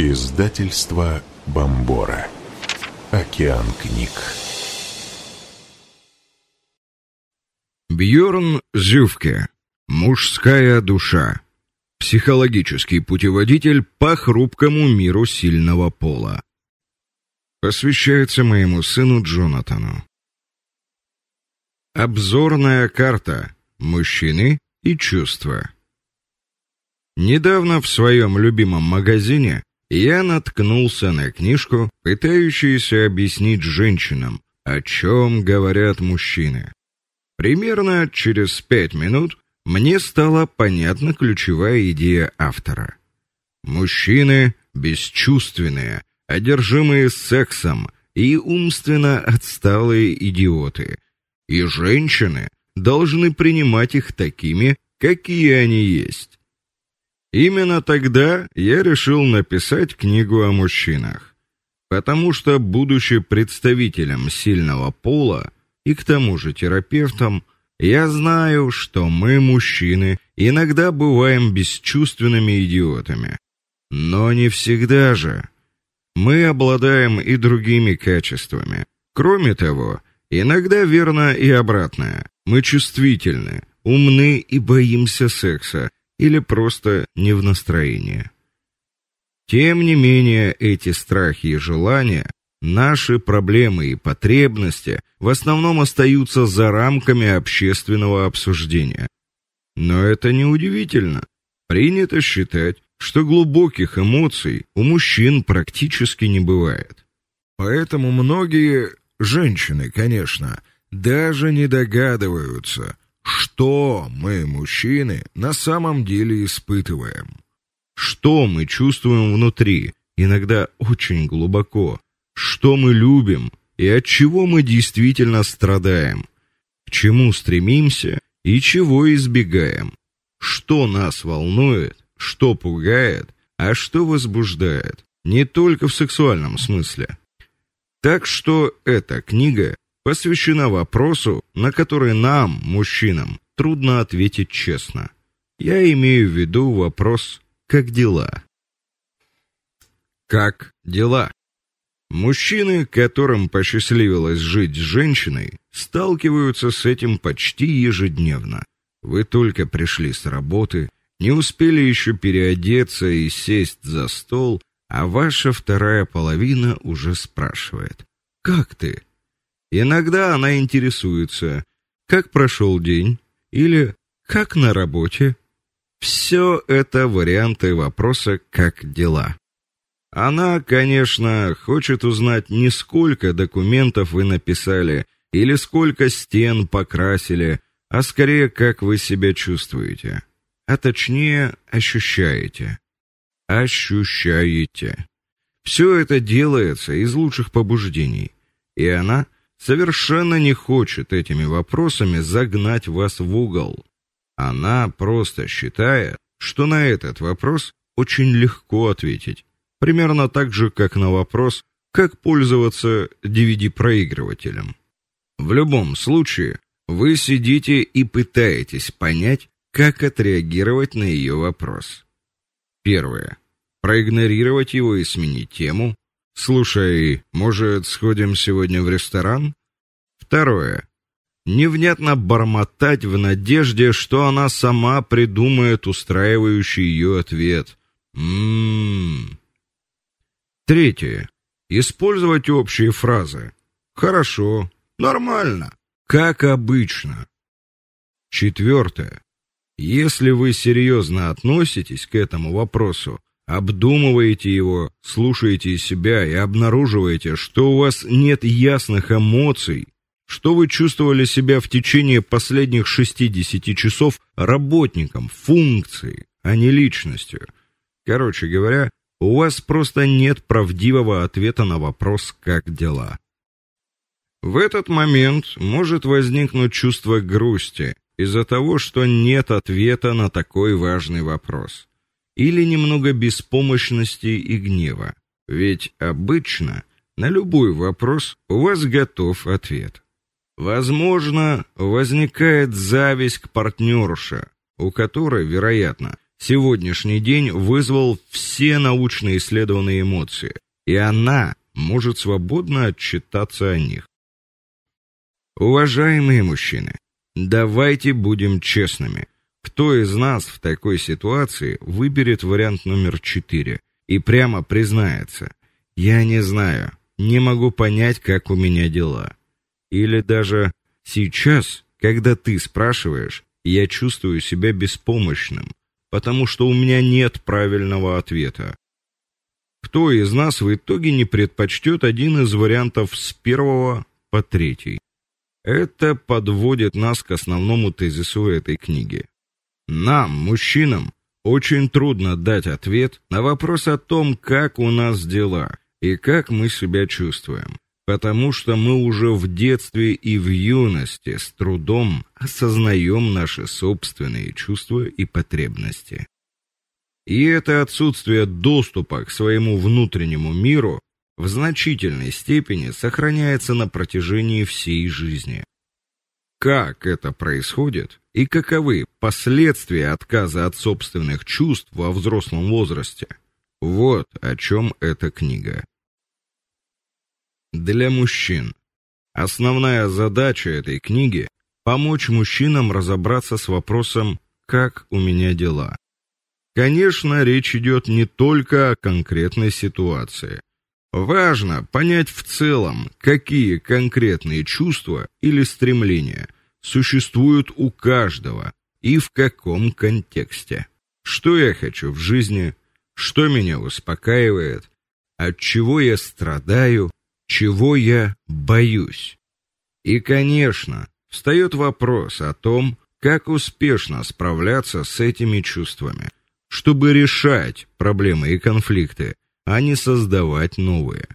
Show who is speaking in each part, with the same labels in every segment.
Speaker 1: Издательство Бомбора. Океан книг.
Speaker 2: Бьорн Зювке. Мужская душа. Психологический путеводитель по хрупкому миру сильного пола. Посвящается моему сыну Джонатану. Обзорная карта. Мужчины и чувства. Недавно в своем любимом магазине я наткнулся на книжку, пытающуюся объяснить женщинам, о чем говорят мужчины. Примерно через пять минут мне стала понятна ключевая идея автора. Мужчины бесчувственные, одержимые сексом и умственно отсталые идиоты, и женщины должны принимать их такими, какие они есть. Именно тогда я решил написать книгу о мужчинах, потому что будучи представителем сильного пола и к тому же терапевтом, я знаю, что мы, мужчины, иногда бываем бесчувственными идиотами. Но не всегда же. Мы обладаем и другими качествами. Кроме того, иногда верно и обратное. Мы чувствительны, умны и боимся секса, или просто не в настроении. Тем не менее, эти страхи и желания, наши проблемы и потребности в основном остаются за рамками общественного обсуждения. Но это не удивительно. Принято считать, что глубоких эмоций у мужчин практически не бывает. Поэтому многие женщины, конечно, даже не догадываются, что мы, мужчины, на самом деле испытываем. Что мы чувствуем внутри, иногда очень глубоко. Что мы любим и от чего мы действительно страдаем. К чему стремимся и чего избегаем. Что нас волнует, что пугает, а что возбуждает, не только в сексуальном смысле. Так что эта книга посвящена вопросу, на который нам, мужчинам, трудно ответить честно. Я имею в виду вопрос «как дела?». Как дела? Мужчины, которым посчастливилось жить с женщиной, сталкиваются с этим почти ежедневно. Вы только пришли с работы, не успели еще переодеться и сесть за стол, а ваша вторая половина уже спрашивает: "Как ты?" Иногда она интересуется, как прошел день или как на работе. Все это варианты вопроса «как дела?». Она, конечно, хочет узнать не сколько документов вы написали или сколько стен покрасили, а скорее как вы себя чувствуете, а точнее ощущаете. Ощущаете. Все это делается из лучших побуждений, и она совершенно не хочет этими вопросами загнать вас в угол. Она просто считает, что на этот вопрос очень легко ответить, примерно так же, как на вопрос, как пользоваться DVD-проигрывателем. В любом случае, вы сидите и пытаетесь понять, как отреагировать на ее вопрос. Первое. Проигнорировать его и сменить тему. Слушай, может, сходим сегодня в ресторан? Второе. Невнятно бормотать в надежде, что она сама придумает устраивающий ее ответ. Мм. Третье. Использовать общие фразы. Хорошо, нормально, как обычно. Четвертое. Если вы серьезно относитесь к этому вопросу, обдумываете его, слушаете себя и обнаруживаете, что у вас нет ясных эмоций, что вы чувствовали себя в течение последних 60 часов работником функции, а не личностью. Короче говоря, у вас просто нет правдивого ответа на вопрос как дела. В этот момент может возникнуть чувство грусти из-за того, что нет ответа на такой важный вопрос или немного беспомощности и гнева. Ведь обычно на любой вопрос у вас готов ответ. Возможно, возникает зависть к партнерше, у которой, вероятно, сегодняшний день вызвал все научно исследованные эмоции, и она может свободно отчитаться о них. Уважаемые мужчины, давайте будем честными. Кто из нас в такой ситуации выберет вариант номер 4 и прямо признается: "Я не знаю, не могу понять, как у меня дела". Или даже сейчас, когда ты спрашиваешь, я чувствую себя беспомощным, потому что у меня нет правильного ответа. Кто из нас в итоге не предпочтет один из вариантов с первого по третий? Это подводит нас к основному тезису этой книги. Нам, мужчинам, очень трудно дать ответ на вопрос о том, как у нас дела и как мы себя чувствуем потому что мы уже в детстве и в юности с трудом осознаем наши собственные чувства и потребности. И это отсутствие доступа к своему внутреннему миру в значительной степени сохраняется на протяжении всей жизни. Как это происходит и каковы последствия отказа от собственных чувств во взрослом возрасте? Вот о чем эта книга для мужчин. Основная задача этой книги помочь мужчинам разобраться с вопросом как у меня дела. Конечно, речь идет не только о конкретной ситуации. Важно понять в целом, какие конкретные чувства или стремления существуют у каждого и в каком контексте. Что я хочу в жизни, что меня успокаивает, от чего я страдаю, чего я боюсь. И, конечно, встает вопрос о том, как успешно справляться с этими чувствами, чтобы решать проблемы и конфликты, а не создавать новые.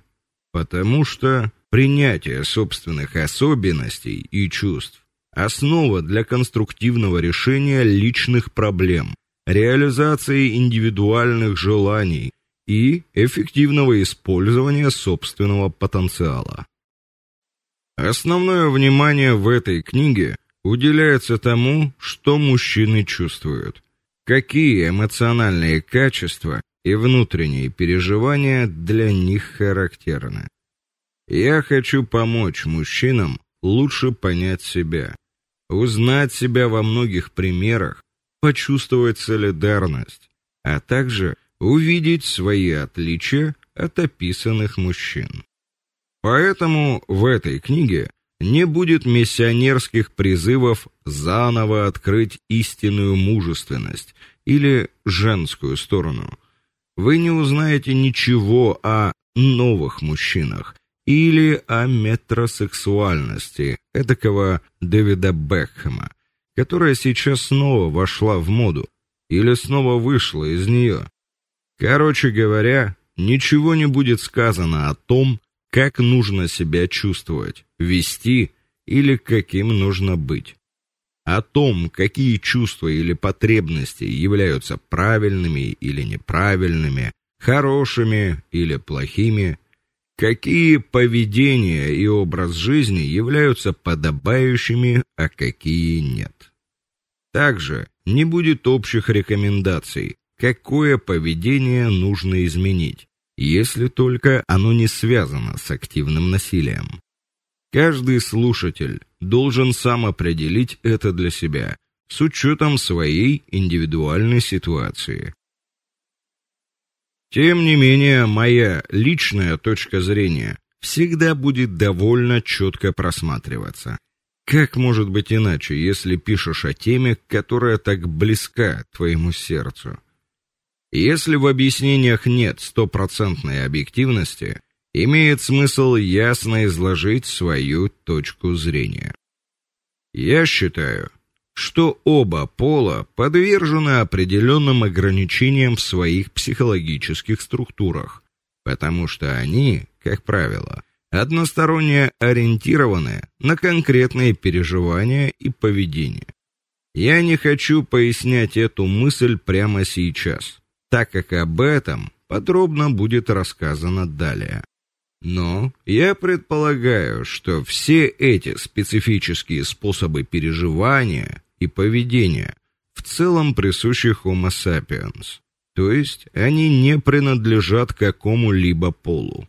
Speaker 2: Потому что принятие собственных особенностей и чувств основа для конструктивного решения личных проблем, реализации индивидуальных желаний и эффективного использования собственного потенциала. Основное внимание в этой книге уделяется тому, что мужчины чувствуют, какие эмоциональные качества и внутренние переживания для них характерны. Я хочу помочь мужчинам лучше понять себя, узнать себя во многих примерах, почувствовать солидарность, а также увидеть свои отличия от описанных мужчин. Поэтому в этой книге не будет миссионерских призывов заново открыть истинную мужественность или женскую сторону. Вы не узнаете ничего о новых мужчинах или о метросексуальности этакого Дэвида Бекхэма, которая сейчас снова вошла в моду или снова вышла из нее. Короче говоря, ничего не будет сказано о том, как нужно себя чувствовать, вести или каким нужно быть. О том, какие чувства или потребности являются правильными или неправильными, хорошими или плохими, какие поведения и образ жизни являются подобающими, а какие нет. Также не будет общих рекомендаций, какое поведение нужно изменить, если только оно не связано с активным насилием. Каждый слушатель должен сам определить это для себя с учетом своей индивидуальной ситуации. Тем не менее, моя личная точка зрения всегда будет довольно четко просматриваться. Как может быть иначе, если пишешь о теме, которая так близка твоему сердцу? Если в объяснениях нет стопроцентной объективности, имеет смысл ясно изложить свою точку зрения. Я считаю, что оба пола подвержены определенным ограничениям в своих психологических структурах, потому что они, как правило, односторонне ориентированы на конкретные переживания и поведение. Я не хочу пояснять эту мысль прямо сейчас так как об этом подробно будет рассказано далее. Но я предполагаю, что все эти специфические способы переживания и поведения в целом присущи Homo sapiens, то есть они не принадлежат какому-либо полу.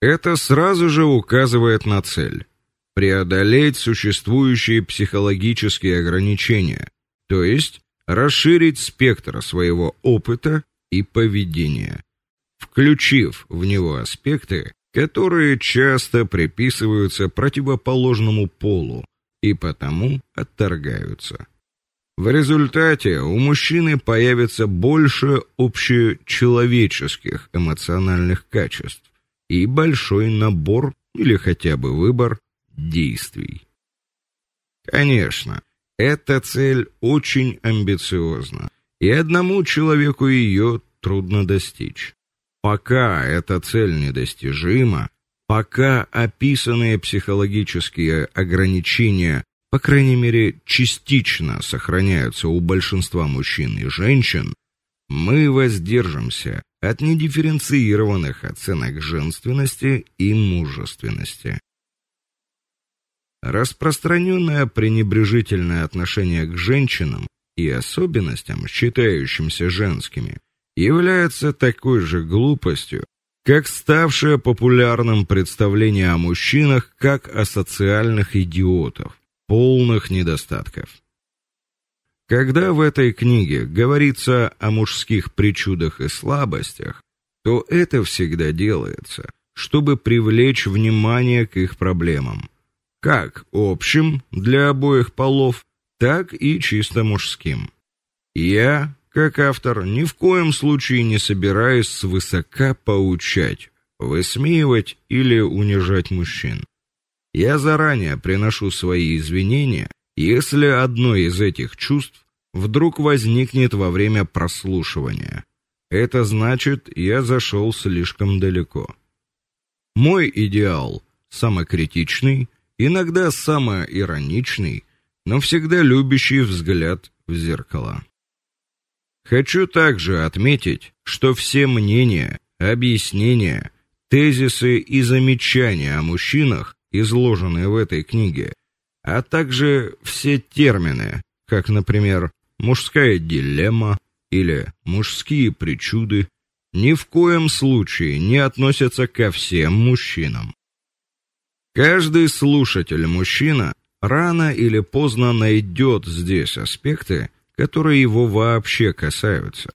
Speaker 2: Это сразу же указывает на цель преодолеть существующие психологические ограничения, то есть расширить спектр своего опыта и поведения, включив в него аспекты, которые часто приписываются противоположному полу и потому отторгаются. В результате у мужчины появится больше общечеловеческих эмоциональных качеств и большой набор или хотя бы выбор действий. Конечно, эта цель очень амбициозна, и одному человеку ее трудно достичь. Пока эта цель недостижима, пока описанные психологические ограничения, по крайней мере, частично сохраняются у большинства мужчин и женщин, мы воздержимся от недифференцированных оценок женственности и мужественности. Распространенное пренебрежительное отношение к женщинам и особенностям, считающимся женскими, является такой же глупостью, как ставшее популярным представление о мужчинах как о социальных идиотах, полных недостатков. Когда в этой книге говорится о мужских причудах и слабостях, то это всегда делается, чтобы привлечь внимание к их проблемам, как общим для обоих полов, так и чисто мужским. Я, как автор, ни в коем случае не собираюсь свысока поучать, высмеивать или унижать мужчин. Я заранее приношу свои извинения если одно из этих чувств вдруг возникнет во время прослушивания. Это значит, я зашел слишком далеко. Мой идеал самокритичный, иногда самоироничный, но всегда любящий взгляд в зеркало. Хочу также отметить, что все мнения, объяснения, тезисы и замечания о мужчинах, изложенные в этой книге, а также все термины, как, например, мужская дилемма или мужские причуды, ни в коем случае не относятся ко всем мужчинам. Каждый слушатель-мужчина рано или поздно найдет здесь аспекты, которые его вообще касаются.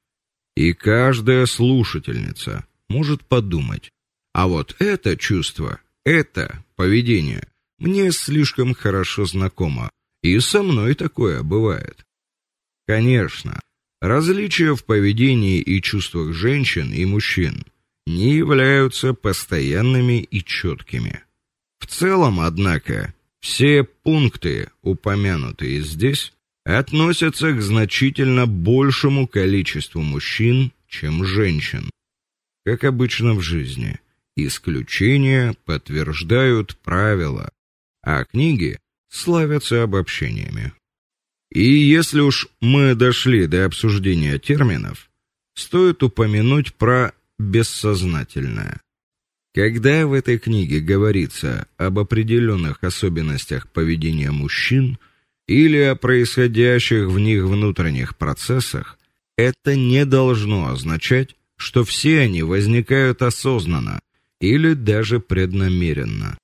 Speaker 2: И каждая слушательница может подумать: а вот это чувство, это поведение мне слишком хорошо знакомо, и со мной такое бывает. Конечно, различия в поведении и чувствах женщин и мужчин не являются постоянными и четкими. В целом, однако, все пункты, упомянутые здесь, относятся к значительно большему количеству мужчин, чем женщин. Как обычно в жизни, исключения подтверждают правила, а книги славятся обобщениями. И если уж мы дошли до обсуждения терминов, стоит упомянуть про бессознательное. Когда в этой книге говорится об определенных особенностях поведения мужчин или о происходящих в них внутренних процессах, это не должно означать, что все они возникают осознанно или даже преднамеренно.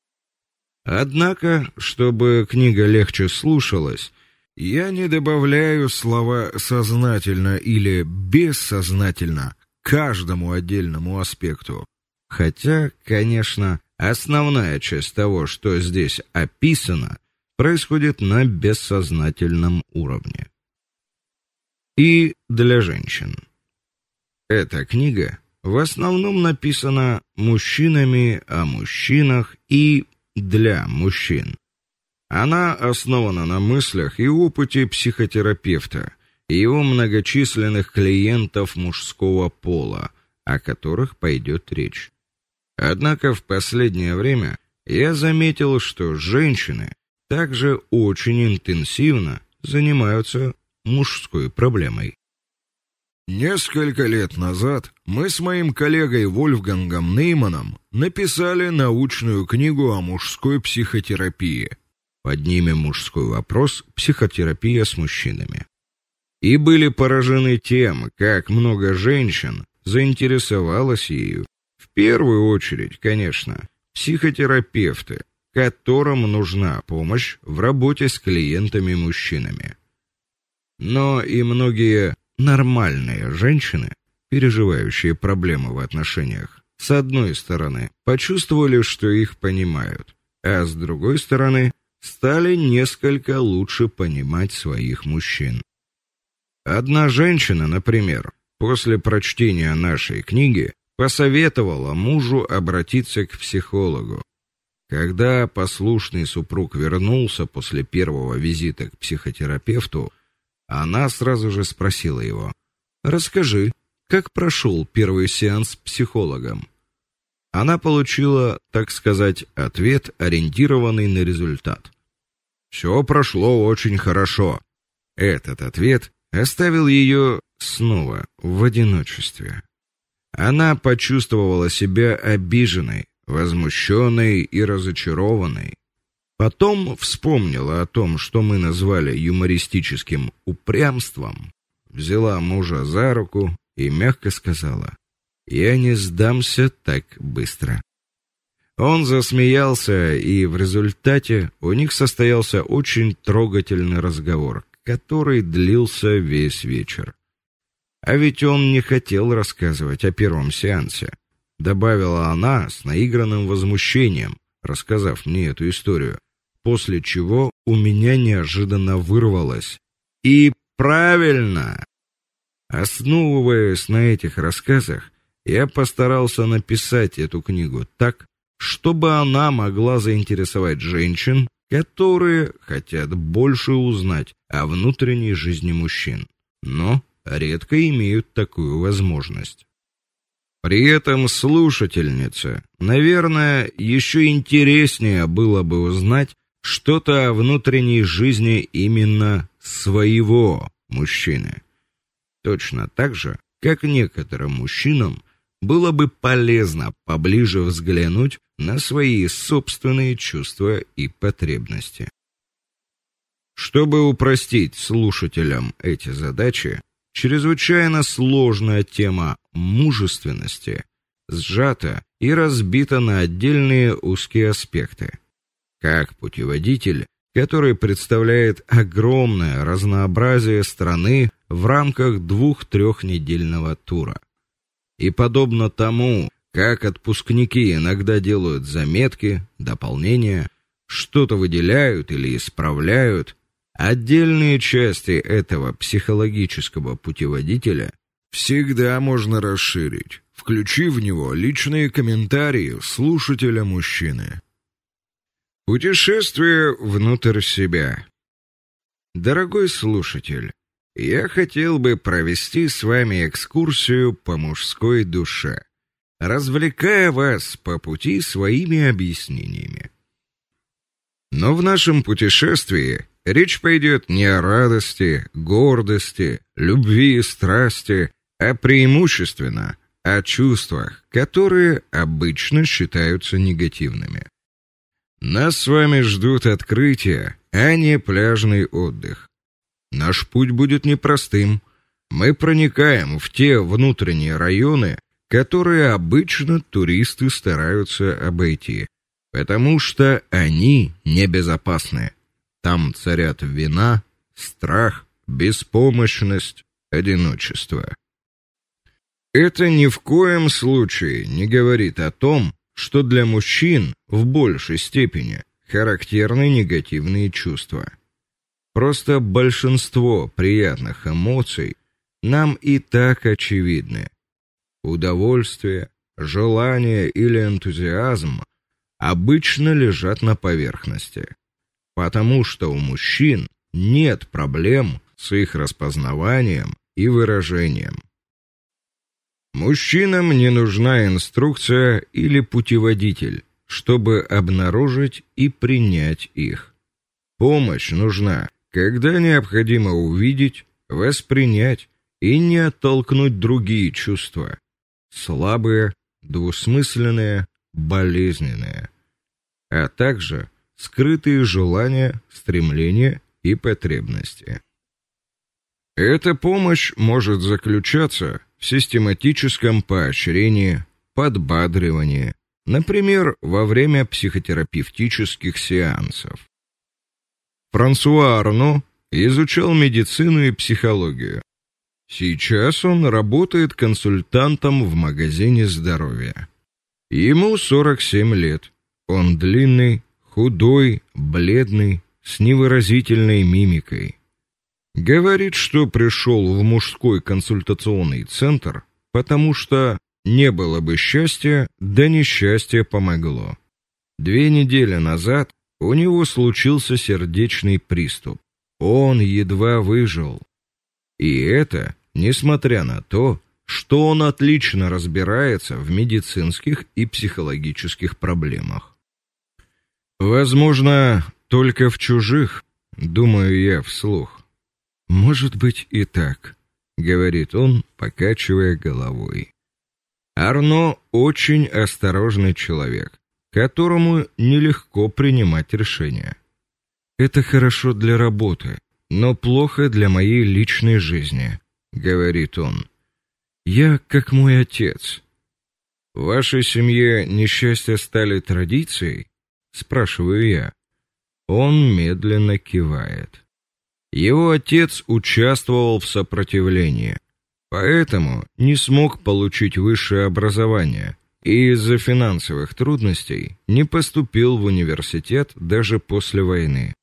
Speaker 2: Однако, чтобы книга легче слушалась, я не добавляю слова сознательно или бессознательно каждому отдельному аспекту. Хотя, конечно, основная часть того, что здесь описано, происходит на бессознательном уровне. И для женщин. Эта книга в основном написана мужчинами о мужчинах и для мужчин. Она основана на мыслях и опыте психотерапевта и его многочисленных клиентов мужского пола, о которых пойдет речь. Однако в последнее время я заметил, что женщины также очень интенсивно занимаются мужской проблемой. Несколько лет назад мы с моим коллегой Вольфгангом Нейманом написали научную книгу о мужской психотерапии. Поднимем мужской вопрос: психотерапия с мужчинами. и были поражены тем, как много женщин заинтересовалось ею. В первую очередь, конечно, психотерапевты, которым нужна помощь в работе с клиентами-мужчинами. Но и многие нормальные женщины, переживающие проблемы в отношениях, с одной стороны, почувствовали, что их понимают, а с другой стороны, стали несколько лучше понимать своих мужчин. Одна женщина, например, после прочтения нашей книги посоветовала мужу обратиться к психологу. Когда послушный супруг вернулся после первого визита к психотерапевту, она сразу же спросила его: "Расскажи, как прошел первый сеанс с психологом?" Она получила, так сказать, ответ, ориентированный на результат. Все прошло очень хорошо. Этот ответ оставил ее снова в одиночестве. Она почувствовала себя обиженной, возмущенной и разочарованной. Потом вспомнила о том, что мы назвали юмористическим упрямством, взяла мужа за руку и мягко сказала: "Я не сдамся так быстро". Он засмеялся, и в результате у них состоялся очень трогательный разговор, который длился весь вечер. А ведь он не хотел рассказывать о первом сеансе, добавила она с наигранным возмущением, рассказав мне эту историю, после чего у меня неожиданно вырвалось: "И правильно!" Основываясь на этих рассказах, я постарался написать эту книгу так, чтобы она могла заинтересовать женщин, которые хотят больше узнать о внутренней жизни мужчин, но редко имеют такую возможность. При этом слушательнице, наверное, еще интереснее было бы узнать что-то о внутренней жизни именно своего мужчины. Точно так же, как некоторым мужчинам было бы полезно поближе взглянуть на свои собственные чувства и потребности. Чтобы упростить слушателям эти задачи, чрезвычайно сложная тема мужественности сжата и разбита на отдельные узкие аспекты. Как путеводитель, который представляет огромное разнообразие страны в рамках двух-трехнедельного тура. И подобно тому, как отпускники иногда делают заметки, дополнения, что-то выделяют или исправляют, отдельные части этого психологического путеводителя всегда можно расширить, включив в него личные комментарии слушателя-мужчины. Путешествие внутрь себя. Дорогой слушатель, я хотел бы провести с вами экскурсию по мужской душе, развлекая вас по пути своими объяснениями. Но в нашем путешествии речь пойдет не о радости, гордости, любви и страсти, а преимущественно о чувствах, которые обычно считаются негативными. Нас с вами ждут открытия, а не пляжный отдых. Наш путь будет непростым. Мы проникаем в те внутренние районы, которые обычно туристы стараются обойти, потому что они небезопасны. Там царят вина, страх, беспомощность, одиночество. Это ни в коем случае не говорит о том, что для мужчин в большей степени характерны негативные чувства. Просто большинство приятных эмоций нам и так очевидны. Удовольствие, желание или энтузиазм обычно лежат на поверхности, потому что у мужчин нет проблем с их распознаванием и выражением. Мужчинам не нужна инструкция или путеводитель, чтобы обнаружить и принять их. Помощь нужна когда необходимо увидеть, воспринять и не оттолкнуть другие чувства, слабые, двусмысленные, болезненные, а также скрытые желания, стремления и потребности. Эта помощь может заключаться в систематическом поощрении, подбадривании, например, во время психотерапевтических сеансов. Франсуа Арно изучал медицину и психологию. Сейчас он работает консультантом в магазине здоровья. Ему 47 лет. Он длинный, худой, бледный, с невыразительной мимикой. Говорит, что пришел в мужской консультационный центр, потому что не было бы счастья, да несчастье помогло. Две недели назад у него случился сердечный приступ. Он едва выжил. И это несмотря на то, что он отлично разбирается в медицинских и психологических проблемах. Возможно, только в чужих, думаю я вслух. Может быть и так, говорит он, покачивая головой. Арно очень осторожный человек, которому нелегко принимать решения. Это хорошо для работы, но плохо для моей личной жизни, говорит он. Я как мой отец. В вашей семье несчастья стали традицией? Спрашиваю я. Он медленно кивает. Его отец участвовал в сопротивлении, поэтому не смог получить высшее образование и из-за финансовых трудностей не поступил в университет даже после войны.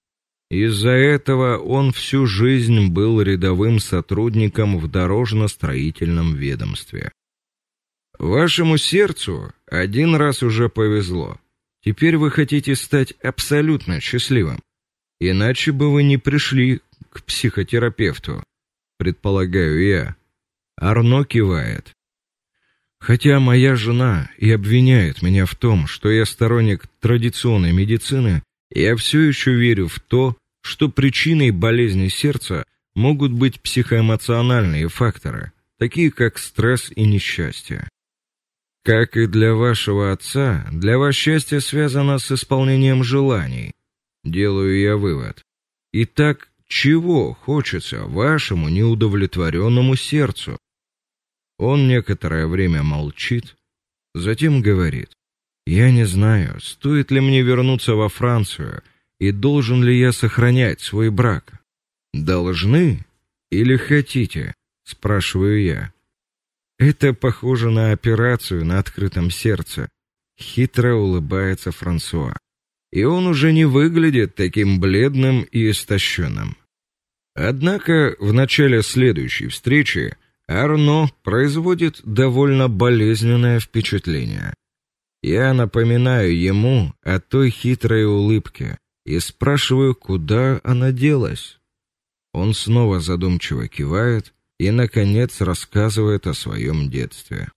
Speaker 2: Из-за этого он всю жизнь был рядовым сотрудником в дорожно-строительном ведомстве. Вашему сердцу один раз уже повезло. Теперь вы хотите стать абсолютно счастливым. Иначе бы вы не пришли к психотерапевту, предполагаю я. Арно кивает. Хотя моя жена и обвиняет меня в том, что я сторонник традиционной медицины, я все еще верю в то, что причиной болезни сердца могут быть психоэмоциональные факторы, такие как стресс и несчастье. Как и для вашего отца, для вас счастье связано с исполнением желаний. Делаю я вывод. Итак, чего хочется вашему неудовлетворенному сердцу? Он некоторое время молчит, затем говорит: я не знаю, стоит ли мне вернуться во Францию и должен ли я сохранять свой брак. Должны или хотите? спрашиваю я. Это похоже на операцию на открытом сердце. Хитро улыбается Франсуа. И он уже не выглядит таким бледным и истощенным. Однако в начале следующей встречи Арно производит довольно болезненное впечатление. Я напоминаю ему о той хитрой улыбке и спрашиваю, куда она делась. Он снова задумчиво кивает и наконец рассказывает о своем детстве.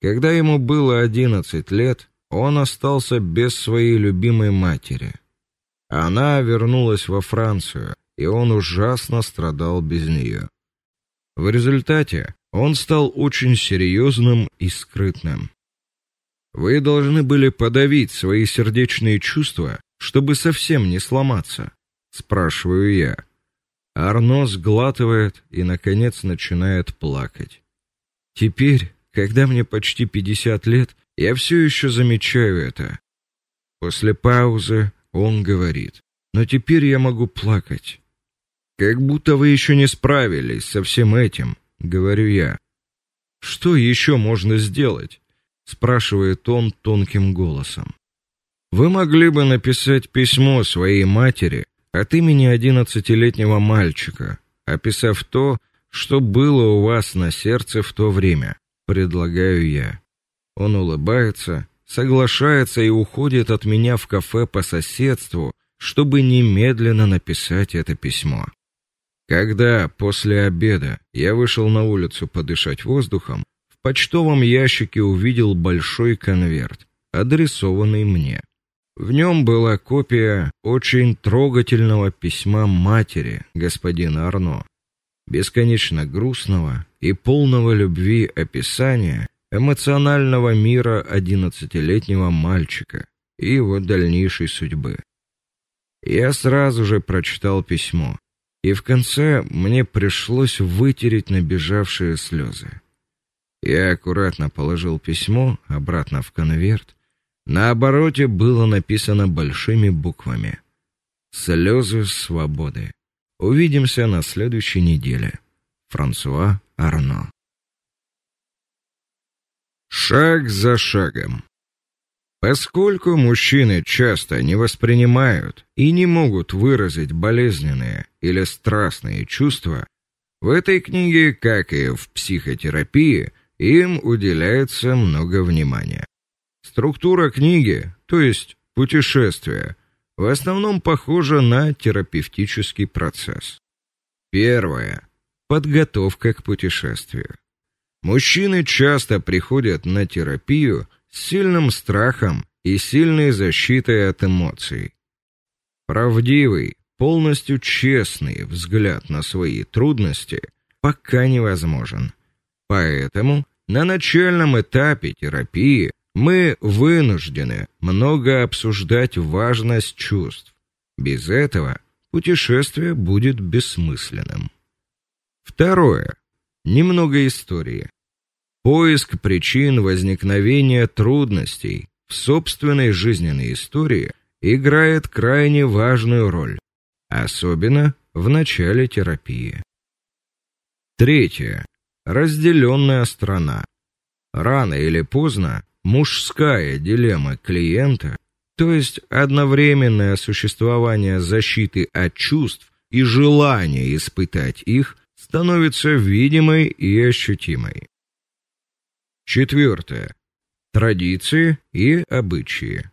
Speaker 2: Когда ему было одиннадцать лет, он остался без своей любимой матери. Она вернулась во Францию, и он ужасно страдал без нее. В результате он стал очень серьезным и скрытным. Вы должны были подавить свои сердечные чувства, чтобы совсем не сломаться, спрашиваю я. Арно сглатывает и наконец начинает плакать. Теперь, когда мне почти пятьдесят лет, я все еще замечаю это. После паузы он говорит: "Но теперь я могу плакать. Как будто вы еще не справились со всем этим", говорю я. Что еще можно сделать? спрашивает он тонким голосом. Вы могли бы написать письмо своей матери от имени одиннадцатилетнего мальчика, описав то, что было у вас на сердце в то время, предлагаю я. Он улыбается, соглашается и уходит от меня в кафе по соседству, чтобы немедленно написать это письмо. Когда после обеда я вышел на улицу подышать воздухом, почтовом ящике увидел большой конверт, адресованный мне. В нем была копия очень трогательного письма матери господина Арно, бесконечно грустного и полного любви описания эмоционального мира одиннадцатилетнего мальчика и его дальнейшей судьбы. Я сразу же прочитал письмо. и в конце мне пришлось вытереть набежавшие слезы. Я аккуратно положил письмо обратно в конверт. На обороте было написано большими буквами: Слезы свободы. Увидимся на следующей неделе. Франсуа Арно. Шаг за шагом. Поскольку мужчины часто не воспринимают и не могут выразить болезненные или страстные чувства, в этой книге, как и в психотерапии, им уделяется много внимания. Структура книги, то есть путешествие, в основном похожа на терапевтический процесс. Первое подготовка к путешествию. Мужчины часто приходят на терапию с сильным страхом и сильной защитой от эмоций. Правдивый, полностью честный взгляд на свои трудности пока невозможен. Поэтому на начальном этапе терапии мы вынуждены много обсуждать важность чувств. Без этого путешествие будет бессмысленным. Второе. Немного истории. Поиск причин возникновения трудностей в собственной жизненной истории играет крайне важную роль, особенно в начале терапии. Третье. Разделенная страна. Рано или поздно мужская дилемма клиента, то есть одновременное существование защиты от чувств и желание испытать их, становится видимой и ощутимой. Четвертое. Традиции и обычаи.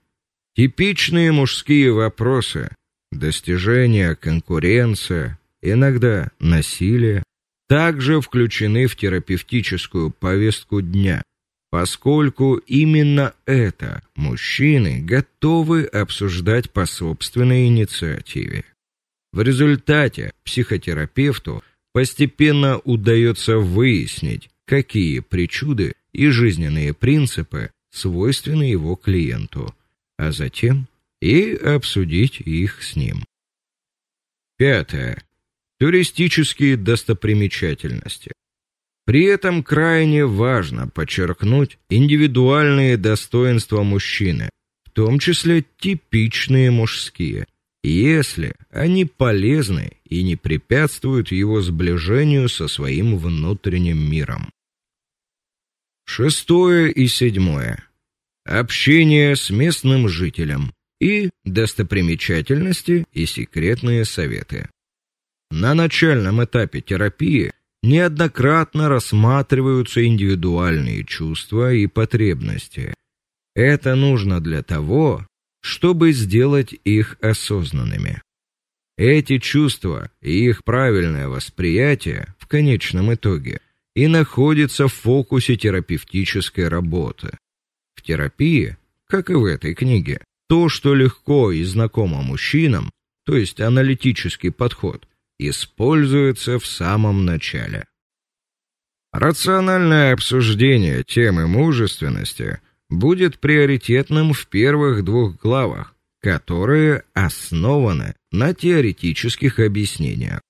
Speaker 2: Типичные мужские вопросы: достижения, конкуренция, иногда насилие, также включены в терапевтическую повестку дня, поскольку именно это мужчины готовы обсуждать по собственной инициативе. В результате психотерапевту постепенно удается выяснить, какие причуды и жизненные принципы свойственны его клиенту, а затем и обсудить их с ним. Пятое. Туристические достопримечательности. При этом крайне важно подчеркнуть индивидуальные достоинства мужчины, в том числе типичные мужские, если они полезны и не препятствуют его сближению со своим внутренним миром. Шестое и седьмое. Общение с местным жителем и достопримечательности и секретные советы. На начальном этапе терапии неоднократно рассматриваются индивидуальные чувства и потребности. Это нужно для того, чтобы сделать их осознанными. Эти чувства и их правильное восприятие в конечном итоге и находятся в фокусе терапевтической работы. В терапии, как и в этой книге, то, что легко и знакомо мужчинам, то есть аналитический подход, используется в самом начале. Рациональное обсуждение темы мужественности будет приоритетным в первых двух главах, которые основаны на теоретических объяснениях.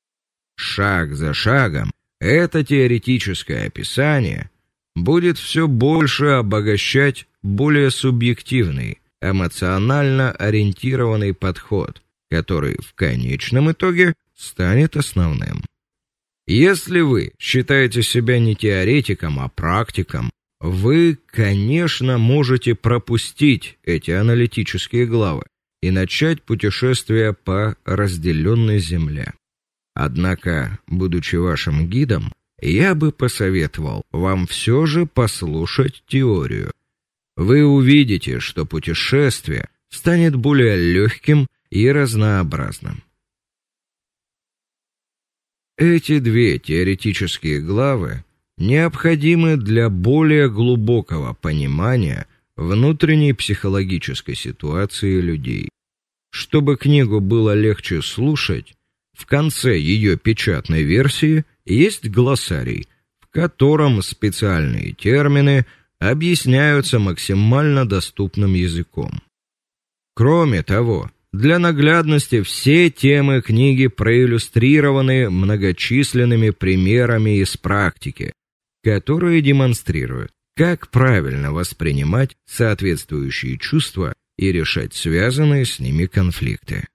Speaker 2: Шаг за шагом это теоретическое описание будет все больше обогащать более субъективный, эмоционально ориентированный подход, который в конечном итоге станет основным. Если вы считаете себя не теоретиком, а практиком, вы, конечно, можете пропустить эти аналитические главы и начать путешествие по разделенной земле. Однако, будучи вашим гидом, я бы посоветовал вам все же послушать теорию. Вы увидите, что путешествие станет более легким и разнообразным. Эти две теоретические главы необходимы для более глубокого понимания внутренней психологической ситуации людей. Чтобы книгу было легче слушать, в конце ее печатной версии есть глоссарий, в котором специальные термины объясняются максимально доступным языком. Кроме того, Для наглядности все темы книги проиллюстрированы многочисленными примерами из практики, которые демонстрируют, как правильно воспринимать соответствующие чувства и решать связанные с ними конфликты.